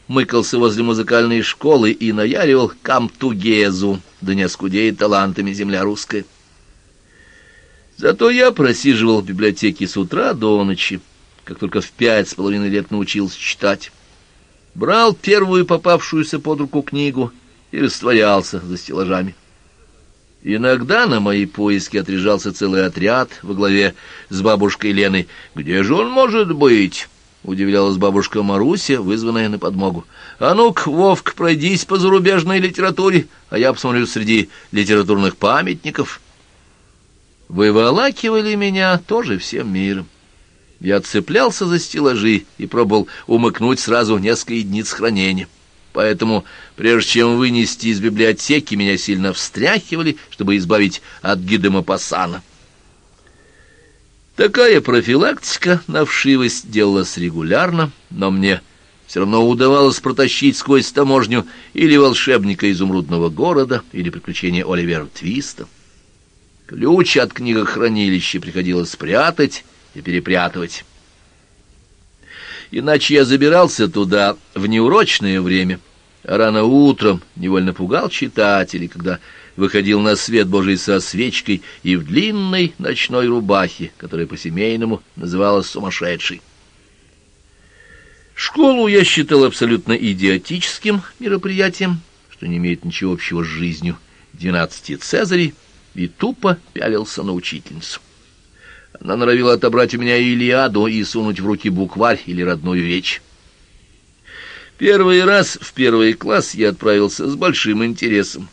мыкался возле музыкальной школы и наяривал камтугезу, да не оскудеет талантами земля русская. Зато я просиживал в библиотеке с утра до ночи, как только в пять с половиной лет научился читать брал первую попавшуюся под руку книгу и растворялся за стеллажами. Иногда на мои поиски отряжался целый отряд во главе с бабушкой Леной. «Где же он может быть?» — удивлялась бабушка Маруся, вызванная на подмогу. «А ну-ка, Вовк, пройдись по зарубежной литературе, а я посмотрю среди литературных памятников». Выволакивали меня тоже всем миром. Я цеплялся за стеллажи и пробовал умыкнуть сразу несколько единиц хранения. Поэтому, прежде чем вынести из библиотеки, меня сильно встряхивали, чтобы избавить от гида Мапассана. Такая профилактика на вшивость делалась регулярно, но мне все равно удавалось протащить сквозь таможню или волшебника изумрудного города, или приключения Оливера Твиста. Ключ от книгохранилища приходилось спрятать, и перепрятывать. Иначе я забирался туда в неурочное время, а рано утром невольно пугал читателей, когда выходил на свет Божий со свечкой и в длинной ночной рубахе, которая по-семейному называлась сумасшедшей. Школу я считал абсолютно идиотическим мероприятием, что не имеет ничего общего с жизнью двенадцати цезарей, и тупо пялился на учительницу. Она норовила отобрать у меня Илиаду и сунуть в руки букварь или родную речь. Первый раз в первый класс я отправился с большим интересом.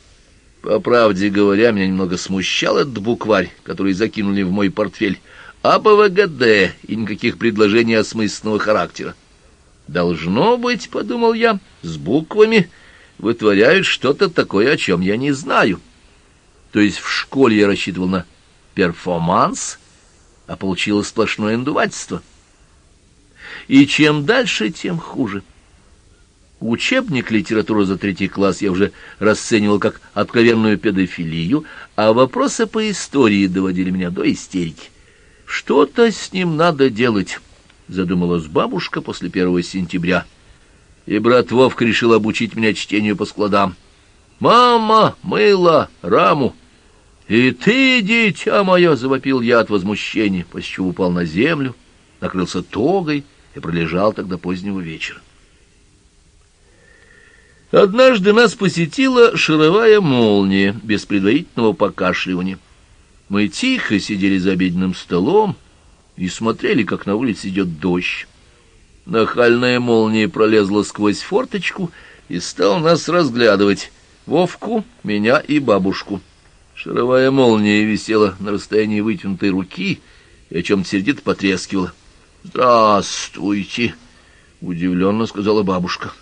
По правде говоря, меня немного смущал этот букварь, который закинули в мой портфель, а и никаких предложений осмысленного характера. «Должно быть, — подумал я, — с буквами вытворяют что-то такое, о чем я не знаю. То есть в школе я рассчитывал на перформанс — а получилось сплошное надувательство. И чем дальше, тем хуже. Учебник литературы за третий класс я уже расценивал как откровенную педофилию, а вопросы по истории доводили меня до истерики. «Что-то с ним надо делать», — задумалась бабушка после первого сентября. И брат Вовка решил обучить меня чтению по складам. «Мама мыла раму, «И ты, дитя мое!» — завопил я от возмущения, после чего упал на землю, накрылся тогой и пролежал тогда позднего вечера. Однажды нас посетила шаровая молния без предварительного покашливания. Мы тихо сидели за обеденным столом и смотрели, как на улице идет дождь. Нахальная молния пролезла сквозь форточку и стал нас разглядывать, Вовку, меня и бабушку. Шаровая молния висела на расстоянии вытянутой руки и о чем-то сердито потрескивала. «Здравствуйте!» — удивленно сказала бабушка.